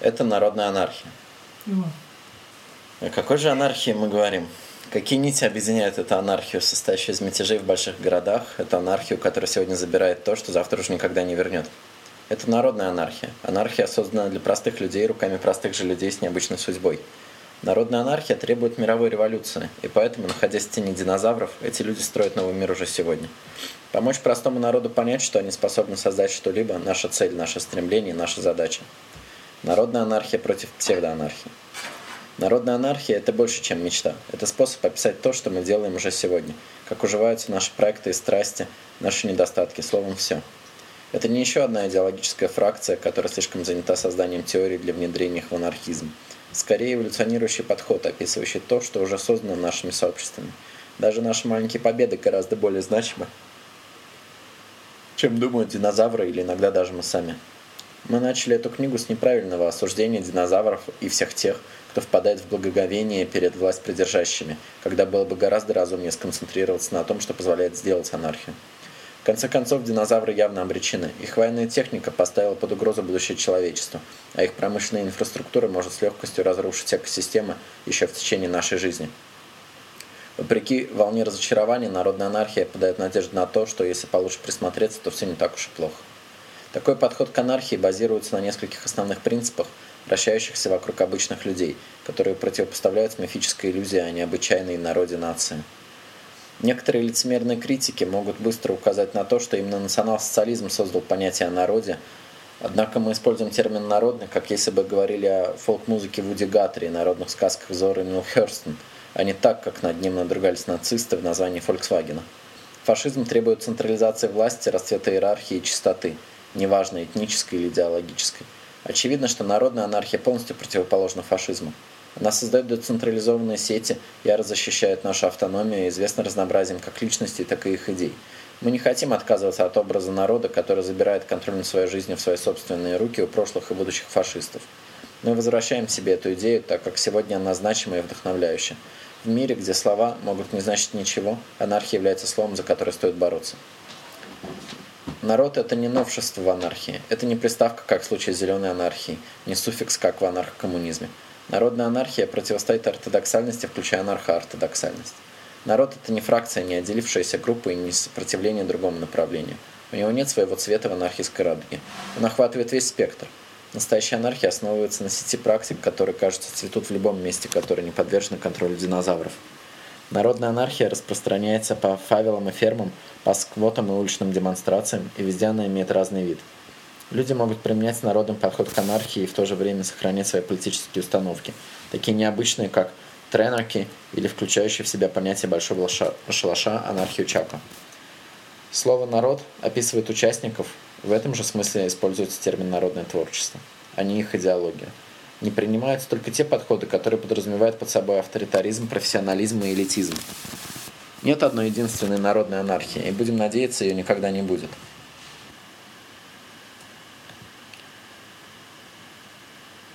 Это народная анархия. Ну, О какой же анархии мы говорим? Какие нити объединяют эту анархию, состоящую из мятежей в больших городах, эту анархию, которая сегодня забирает то, что завтра уже никогда не вернет? Это народная анархия. Анархия создана для простых людей, руками простых же людей с необычной судьбой. Народная анархия требует мировой революции, и поэтому, находясь в тени динозавров, эти люди строят новый мир уже сегодня. Помочь простому народу понять, что они способны создать что-либо – наша цель, наше стремление, наша задача. Народная анархия против псевдоанархии. Народная анархия – это больше, чем мечта. Это способ описать то, что мы делаем уже сегодня, как уживаются наши проекты и страсти, наши недостатки, словом, все. Это не еще одна идеологическая фракция, которая слишком занята созданием теорий для внедрения их в анархизм. Скорее эволюционирующий подход, описывающий то, что уже создано нашими сообществами. Даже наши маленькие победы гораздо более значимы, чем думают динозавры или иногда даже мы сами. Мы начали эту книгу с неправильного осуждения динозавров и всех тех, кто впадает в благоговение перед власть придержащими, когда было бы гораздо разумнее сконцентрироваться на том, что позволяет сделать анархию. В конце концов, динозавры явно обречены. Их военная техника поставила под угрозу будущее человечества, а их промышленная инфраструктура может с легкостью разрушить экосистемы еще в течение нашей жизни. Вопреки волне разочарования, народная анархия подает надежду на то, что если получше присмотреться, то все не так уж и плохо. Такой подход к анархии базируется на нескольких основных принципах, вращающихся вокруг обычных людей, которые противопоставляют мифической иллюзии о необычайной народе нации. Некоторые лицемерные критики могут быстро указать на то, что именно национал-социализм создал понятие о народе, однако мы используем термин «народный», как если бы говорили о фолк-музыке Вуди Гаттери и народных сказках Зоры Хёрстен, а не так, как над ним надругались нацисты в названии Volkswagen. Фашизм требует централизации власти, расцвета иерархии и чистоты, неважно этнической или идеологической. Очевидно, что народная анархия полностью противоположна фашизму. Она создает децентрализованные сети, яро защищает нашу автономию и известна разнообразием как личностей, так и их идей. Мы не хотим отказываться от образа народа, который забирает контроль над своей жизнью в свои собственные руки у прошлых и будущих фашистов. Мы возвращаем себе эту идею, так как сегодня она значима и вдохновляющая. В мире, где слова могут не значить ничего, анархия является словом, за которое стоит бороться. Народ – это не новшество в анархии. Это не приставка, как в случае зеленой анархии, не суффикс, как в анархокоммунизме. Народная анархия противостоит ортодоксальности, включая анархоортодоксальность. Народ – это не фракция, не отделившаяся группа и не сопротивление другому направлению. У него нет своего цвета в анархистской радуге. Он охватывает весь спектр. Настоящая анархия основывается на сети практик, которые, кажется, цветут в любом месте, которые не подвержены контролю динозавров. Народная анархия распространяется по фавелам и фермам, по сквотам и уличным демонстрациям, и везде она имеет разный вид. Люди могут применять народный подход к анархии и в то же время сохранять свои политические установки, такие необычные, как тренерки или включающие в себя понятие большого шалаша анархию Чака. Слово «народ» описывает участников, в этом же смысле используется термин «народное творчество», а не их идеология не принимаются только те подходы, которые подразумевают под собой авторитаризм, профессионализм и элитизм. Нет одной единственной народной анархии, и будем надеяться, ее никогда не будет.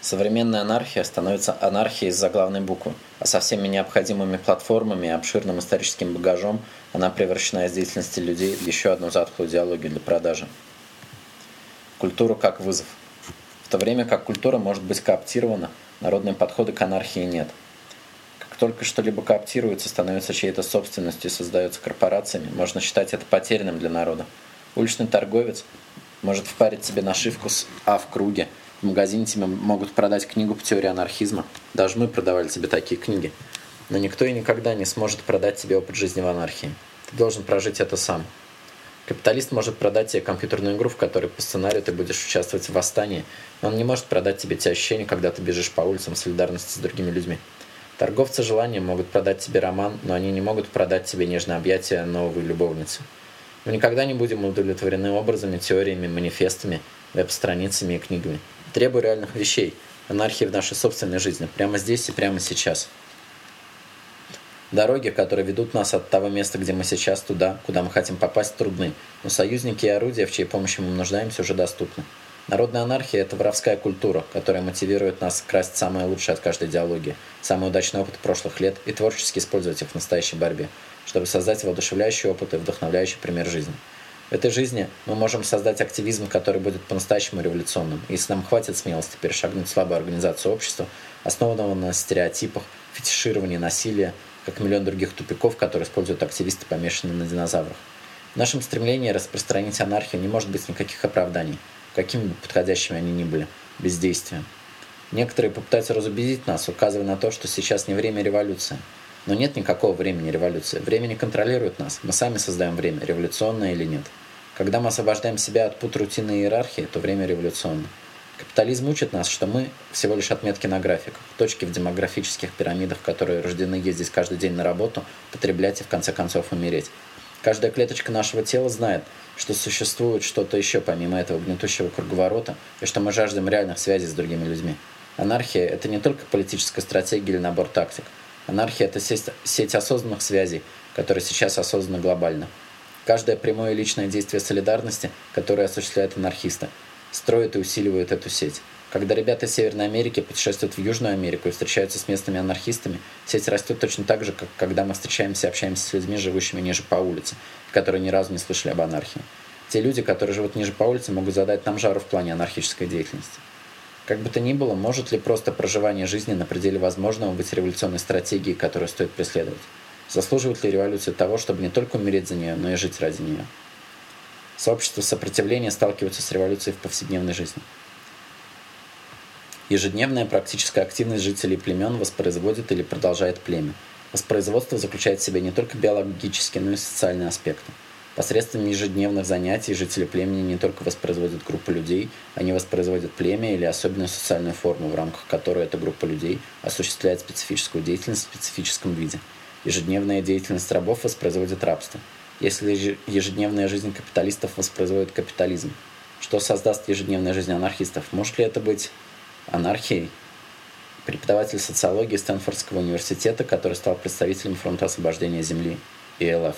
Современная анархия становится анархией из заглавной буквы, а со всеми необходимыми платформами и обширным историческим багажом она превращена из деятельности людей в еще одну затхлую идеологию для продажи. Культура как вызов – то время как культура может быть кооптирована, народные подходы к анархии нет. Как только что-либо кооптируется, становится чьей-то собственностью и создается корпорациями, можно считать это потерянным для народа. Уличный торговец может впарить себе нашивку с «А» в круге. В магазине тебе могут продать книгу по теории анархизма. Даже мы продавали тебе такие книги. Но никто и никогда не сможет продать тебе опыт жизни в анархии. Ты должен прожить это сам. Капиталист может продать тебе компьютерную игру, в которой по сценарию ты будешь участвовать в восстании, но он не может продать тебе те ощущения, когда ты бежишь по улицам в солидарности с другими людьми. Торговцы желанием могут продать тебе роман, но они не могут продать тебе нежное объятие новой любовницы. Мы никогда не будем удовлетворены образами, теориями, манифестами, веб-страницами и книгами. Требую реальных вещей, анархии в нашей собственной жизни, прямо здесь и прямо сейчас. Дороги, которые ведут нас от того места, где мы сейчас, туда, куда мы хотим попасть, трудны. Но союзники и орудия, в чьей помощи мы нуждаемся, уже доступны. Народная анархия – это воровская культура, которая мотивирует нас красть самое лучшее от каждой идеологии, самый удачный опыт прошлых лет и творчески использовать их в настоящей борьбе, чтобы создать воодушевляющий опыт и вдохновляющий пример жизни. В этой жизни мы можем создать активизм, который будет по-настоящему революционным, если нам хватит смелости перешагнуть слабую организацию общества, основанного на стереотипах, фетишировании насилия, как миллион других тупиков, которые используют активисты, помешанные на динозаврах. В нашем стремлении распространить анархию не может быть никаких оправданий, какими бы подходящими они ни были, бездействия. Некоторые попытаются разубедить нас, указывая на то, что сейчас не время революции – но нет никакого времени революции. Время не контролирует нас. Мы сами создаем время, революционное или нет. Когда мы освобождаем себя от пут рутины и иерархии, то время революционно. Капитализм учит нас, что мы всего лишь отметки на графиках, точки в демографических пирамидах, которые рождены ездить каждый день на работу, потреблять и в конце концов умереть. Каждая клеточка нашего тела знает, что существует что-то еще помимо этого гнетущего круговорота, и что мы жаждем реальных связей с другими людьми. Анархия – это не только политическая стратегия или набор тактик – Анархия – это сеть, сеть осознанных связей, которая сейчас осознана глобально. Каждое прямое личное действие солидарности, которое осуществляет анархисты, строит и усиливает эту сеть. Когда ребята из Северной Америки путешествуют в Южную Америку и встречаются с местными анархистами, сеть растет точно так же, как когда мы встречаемся и общаемся с людьми, живущими ниже по улице, которые ни разу не слышали об анархии. Те люди, которые живут ниже по улице, могут задать нам жару в плане анархической деятельности. Как бы то ни было, может ли просто проживание жизни на пределе возможного быть революционной стратегией, которую стоит преследовать? Заслуживает ли революция того, чтобы не только умереть за нее, но и жить ради нее? Сообщества сопротивления сталкиваются с революцией в повседневной жизни. Ежедневная практическая активность жителей племен воспроизводит или продолжает племя. Воспроизводство заключает в себе не только биологические, но и социальные аспекты. Посредством ежедневных занятий жители племени не только воспроизводят группу людей, они воспроизводят племя или особенную социальную форму, в рамках которой эта группа людей осуществляет специфическую деятельность в специфическом виде. Ежедневная деятельность рабов воспроизводит рабство. Если ежедневная жизнь капиталистов воспроизводит капитализм, что создаст ежедневная жизнь анархистов? Может ли это быть анархией? Преподаватель социологии Стэнфордского университета, который стал представителем фронта освобождения Земли, ИЛФ.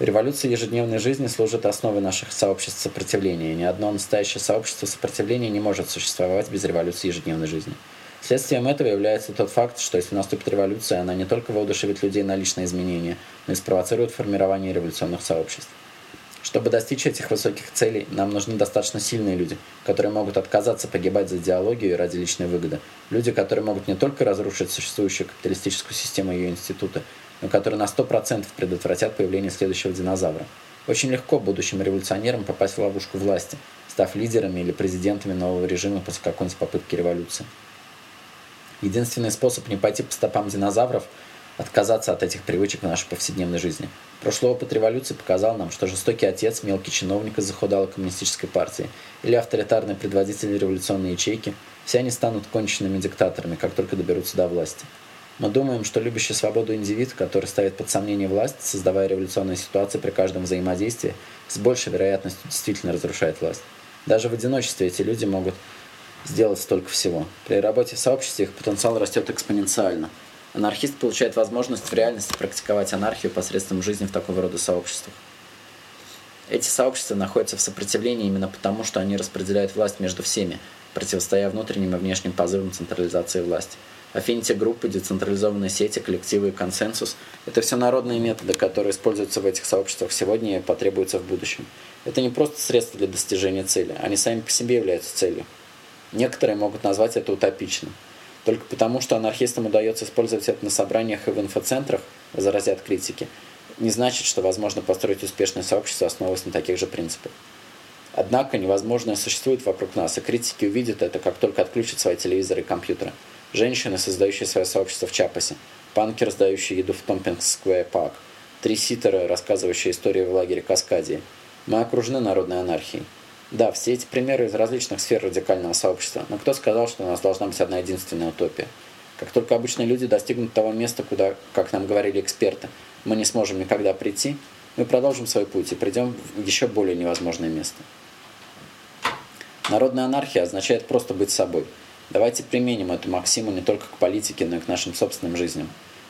Революция ежедневной жизни служит основой наших сообществ сопротивления. Ни одно настоящее сообщество сопротивления не может существовать без революции ежедневной жизни. Следствием этого является тот факт, что если наступит революция, она не только воодушевит людей на личные изменения, но и спровоцирует формирование революционных сообществ. Чтобы достичь этих высоких целей, нам нужны достаточно сильные люди, которые могут отказаться погибать за идеологию и ради личной выгоды. Люди, которые могут не только разрушить существующую капиталистическую систему и ее институты, но которые на 100% предотвратят появление следующего динозавра. Очень легко будущим революционерам попасть в ловушку власти, став лидерами или президентами нового режима после какой-нибудь попытки революции. Единственный способ не пойти по стопам динозавров – отказаться от этих привычек в нашей повседневной жизни. Прошлый опыт революции показал нам, что жестокий отец, мелкий чиновник из захудалой коммунистической партии или авторитарный предводитель революционной ячейки, все они станут конченными диктаторами, как только доберутся до власти. Мы думаем, что любящий свободу индивид, который ставит под сомнение власть, создавая революционные ситуации при каждом взаимодействии, с большей вероятностью действительно разрушает власть. Даже в одиночестве эти люди могут сделать столько всего. При работе в сообществе их потенциал растет экспоненциально. Анархист получает возможность в реальности практиковать анархию посредством жизни в такого рода сообществах. Эти сообщества находятся в сопротивлении именно потому, что они распределяют власть между всеми, противостоя внутренним и внешним позывам централизации власти. Афfinity-группы, децентрализованные сети, коллективы и консенсус – это все народные методы, которые используются в этих сообществах сегодня и потребуются в будущем. Это не просто средства для достижения цели, они сами по себе являются целью. Некоторые могут назвать это утопичным. Только потому, что анархистам удается использовать это на собраниях и в инфоцентрах, возразят критики, не значит, что возможно построить успешное сообщество, основываясь на таких же принципах. Однако невозможное существует вокруг нас, и критики увидят это, как только отключат свои телевизоры и компьютеры – Женщины, создающие свое сообщество в Чьяпасе. Панки, раздающие еду в Томпкинс-сквер парк. Три ситера, рассказывающие истории в лагере Каскадии. Мы окружены народной анархией. Да, все эти примеры из различных сфер радикального сообщества, но кто сказал, что у нас должна быть одна единственная утопия? Как только обычные люди достигнут того места, куда, как нам говорили эксперты, мы не сможем никогда прийти, мы продолжим свой путь и придем в еще более невозможное место. Народная анархия означает просто быть собой – Давайте применим эту максиму не только к политике, но и к нашим собственным жизням.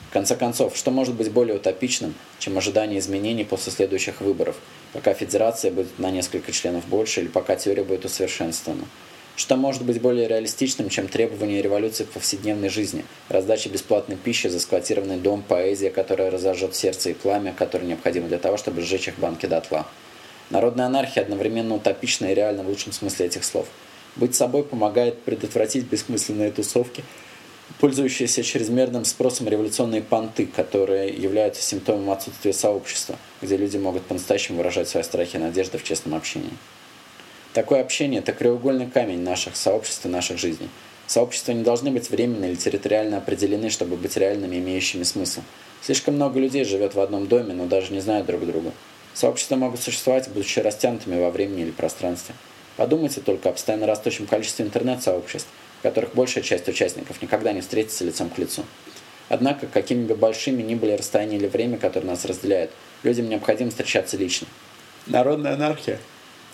В конце концов, что может быть более утопичным, чем ожидание изменений после следующих выборов, пока федерация будет на несколько членов больше или пока теория будет усовершенствована? Что может быть более реалистичным, чем требование революции в повседневной жизни, раздача бесплатной пищи, засквотированный дом, поэзия, которая разожжет сердце и пламя, которое необходимо для того, чтобы сжечь их банки дотла? Народная анархия одновременно утопична и реальна в лучшем смысле этих слов. Быть собой помогает предотвратить бессмысленные тусовки, пользующиеся чрезмерным спросом революционные понты, которые являются симптомом отсутствия сообщества, где люди могут по-настоящему выражать свои страхи и надежды в честном общении. Такое общение – это краеугольный камень наших сообществ и наших жизней. Сообщества не должны быть временно или территориально определены, чтобы быть реальными, имеющими смысл. Слишком много людей живет в одном доме, но даже не знают друг друга. Сообщества могут существовать, будучи растянутыми во времени или пространстве. Подумайте только о постоянно растущем количестве интернет-сообществ, которых большая часть участников никогда не встретится лицом к лицу. Однако, какими бы большими ни были расстояния или время, которые нас разделяют, людям необходимо встречаться лично. Народная анархия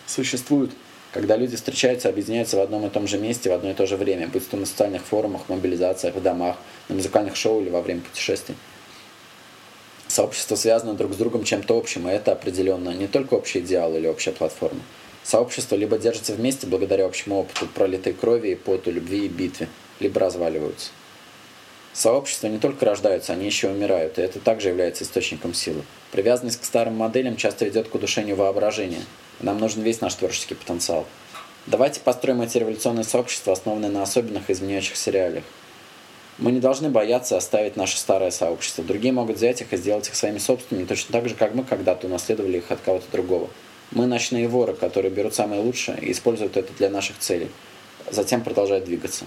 существует, когда люди встречаются объединяются в одном и том же месте в одно и то же время, будь то на социальных форумах, мобилизациях, в домах, на музыкальных шоу или во время путешествий. Сообщества связаны друг с другом чем-то общим, и это определенно не только общий идеал или общая платформа. Сообщества либо держатся вместе благодаря общему опыту пролитой крови и поту, любви и битве, либо разваливаются. Сообщества не только рождаются, они еще умирают, и это также является источником силы. Привязанность к старым моделям часто ведет к удушению воображения. Нам нужен весь наш творческий потенциал. Давайте построим эти революционные сообщества, основанные на особенных изменяющихся реалиях. Мы не должны бояться оставить наше старое сообщество. Другие могут взять их и сделать их своими собственными, точно так же, как мы когда-то унаследовали их от кого-то другого. Мы ночные воры, которые берут самое лучшее и используют это для наших целей. Затем продолжают двигаться.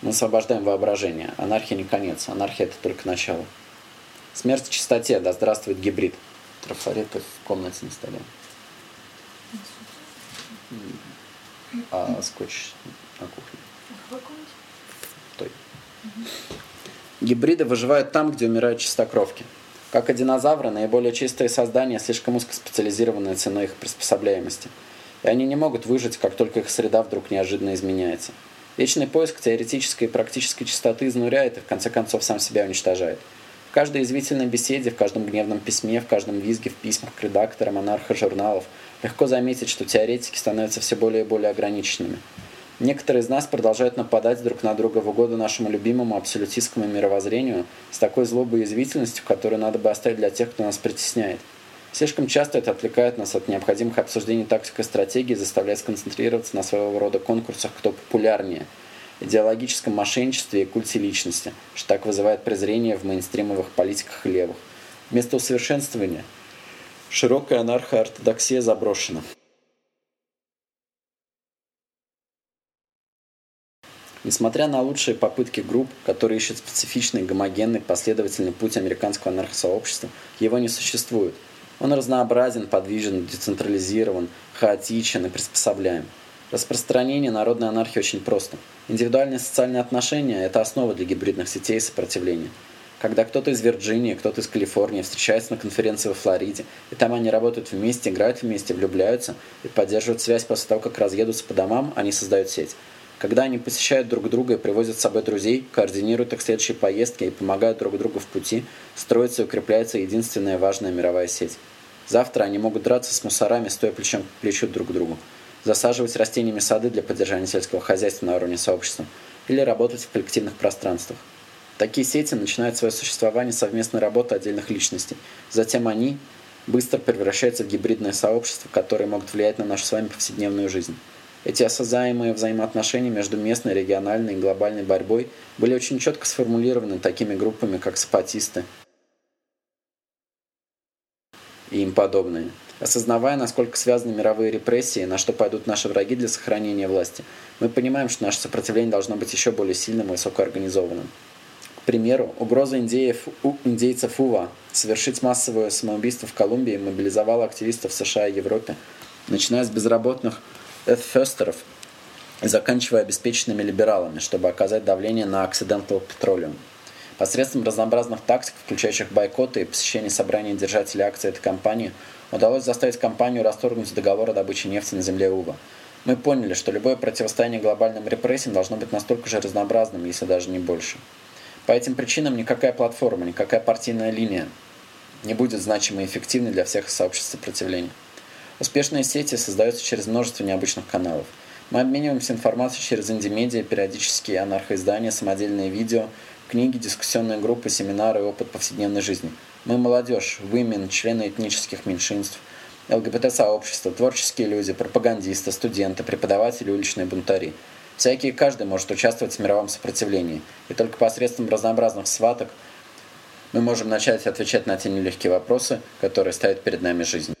Мы освобождаем воображение. Анархия не конец. Анархия – это только начало. Смерть в чистоте. Да здравствует гибрид. Трафареты в комнате на столе. А скотч на кухне. Гибриды выживают там, где умирают чистокровки. Как и динозавры, наиболее чистые создания слишком узкоспециализированные ценой их приспособляемости. И они не могут выжить, как только их среда вдруг неожиданно изменяется. Вечный поиск теоретической и практической чистоты изнуряет и в конце концов сам себя уничтожает. В каждой извительной беседе, в каждом гневном письме, в каждом визге в письмах к редакторам анархо-журналов легко заметить, что теоретики становятся все более и более ограниченными – Некоторые из нас продолжают нападать друг на друга в угоду нашему любимому абсолютистскому мировоззрению с такой злобой и язвительностью, которую надо бы оставить для тех, кто нас притесняет. Слишком часто это отвлекает нас от необходимых обсуждений тактик и стратегии, заставляя сконцентрироваться на своего рода конкурсах «Кто популярнее», идеологическом мошенничестве и культе личности, что так вызывает презрение в мейнстримовых политиках и левых. Вместо усовершенствования широкая анархоортодоксия заброшена. Несмотря на лучшие попытки групп, которые ищут специфичный, гомогенный, последовательный путь американского анархосообщества, его не существует. Он разнообразен, подвижен, децентрализирован, хаотичен и приспособляем. Распространение народной анархии очень просто. Индивидуальные социальные отношения – это основа для гибридных сетей и сопротивления. Когда кто-то из Вирджинии, кто-то из Калифорнии встречается на конференции во Флориде, и там они работают вместе, играют вместе, влюбляются и поддерживают связь после того, как разъедутся по домам, они создают сеть. Когда они посещают друг друга и привозят с собой друзей, координируют их следующие поездки и помогают друг другу в пути, строится и укрепляется единственная важная мировая сеть. Завтра они могут драться с мусорами, стоя плечом к плечу друг к другу, засаживать растениями сады для поддержания сельского хозяйства на уровне сообщества или работать в коллективных пространствах. Такие сети начинают свое существование совместной работы отдельных личностей. Затем они быстро превращаются в гибридное сообщество, которое могут влиять на нашу с вами повседневную жизнь. Эти осязаемые взаимоотношения между местной, региональной и глобальной борьбой были очень четко сформулированы такими группами, как сапатисты и им подобные. Осознавая, насколько связаны мировые репрессии, на что пойдут наши враги для сохранения власти, мы понимаем, что наше сопротивление должно быть еще более сильным и высокоорганизованным. К примеру, угроза индеев, у, индейцев УВА совершить массовое самоубийство в Колумбии мобилизовала активистов США и Европе, начиная с безработных Фестеров, заканчивая обеспеченными либералами, чтобы оказать давление на Occidental Petroleum. Посредством разнообразных тактик, включающих бойкоты и посещение собраний держателей акций этой компании, удалось заставить компанию расторгнуть договор о добыче нефти на земле УВА. Мы поняли, что любое противостояние глобальным репрессиям должно быть настолько же разнообразным, если даже не больше. По этим причинам никакая платформа, никакая партийная линия не будет значимой и эффективной для всех сообществ сопротивления. Успешные сети создаются через множество необычных каналов. Мы обмениваемся информацией через инди-медиа, периодические анархоиздания, самодельные видео, книги, дискуссионные группы, семинары и опыт повседневной жизни. Мы молодежь, women, члены этнических меньшинств, ЛГБТ-сообщество, творческие люди, пропагандисты, студенты, преподаватели, уличные бунтари. Всякий и каждый может участвовать в мировом сопротивлении, и только посредством разнообразных сваток мы можем начать отвечать на те нелегкие вопросы, которые ставит перед нами жизнь.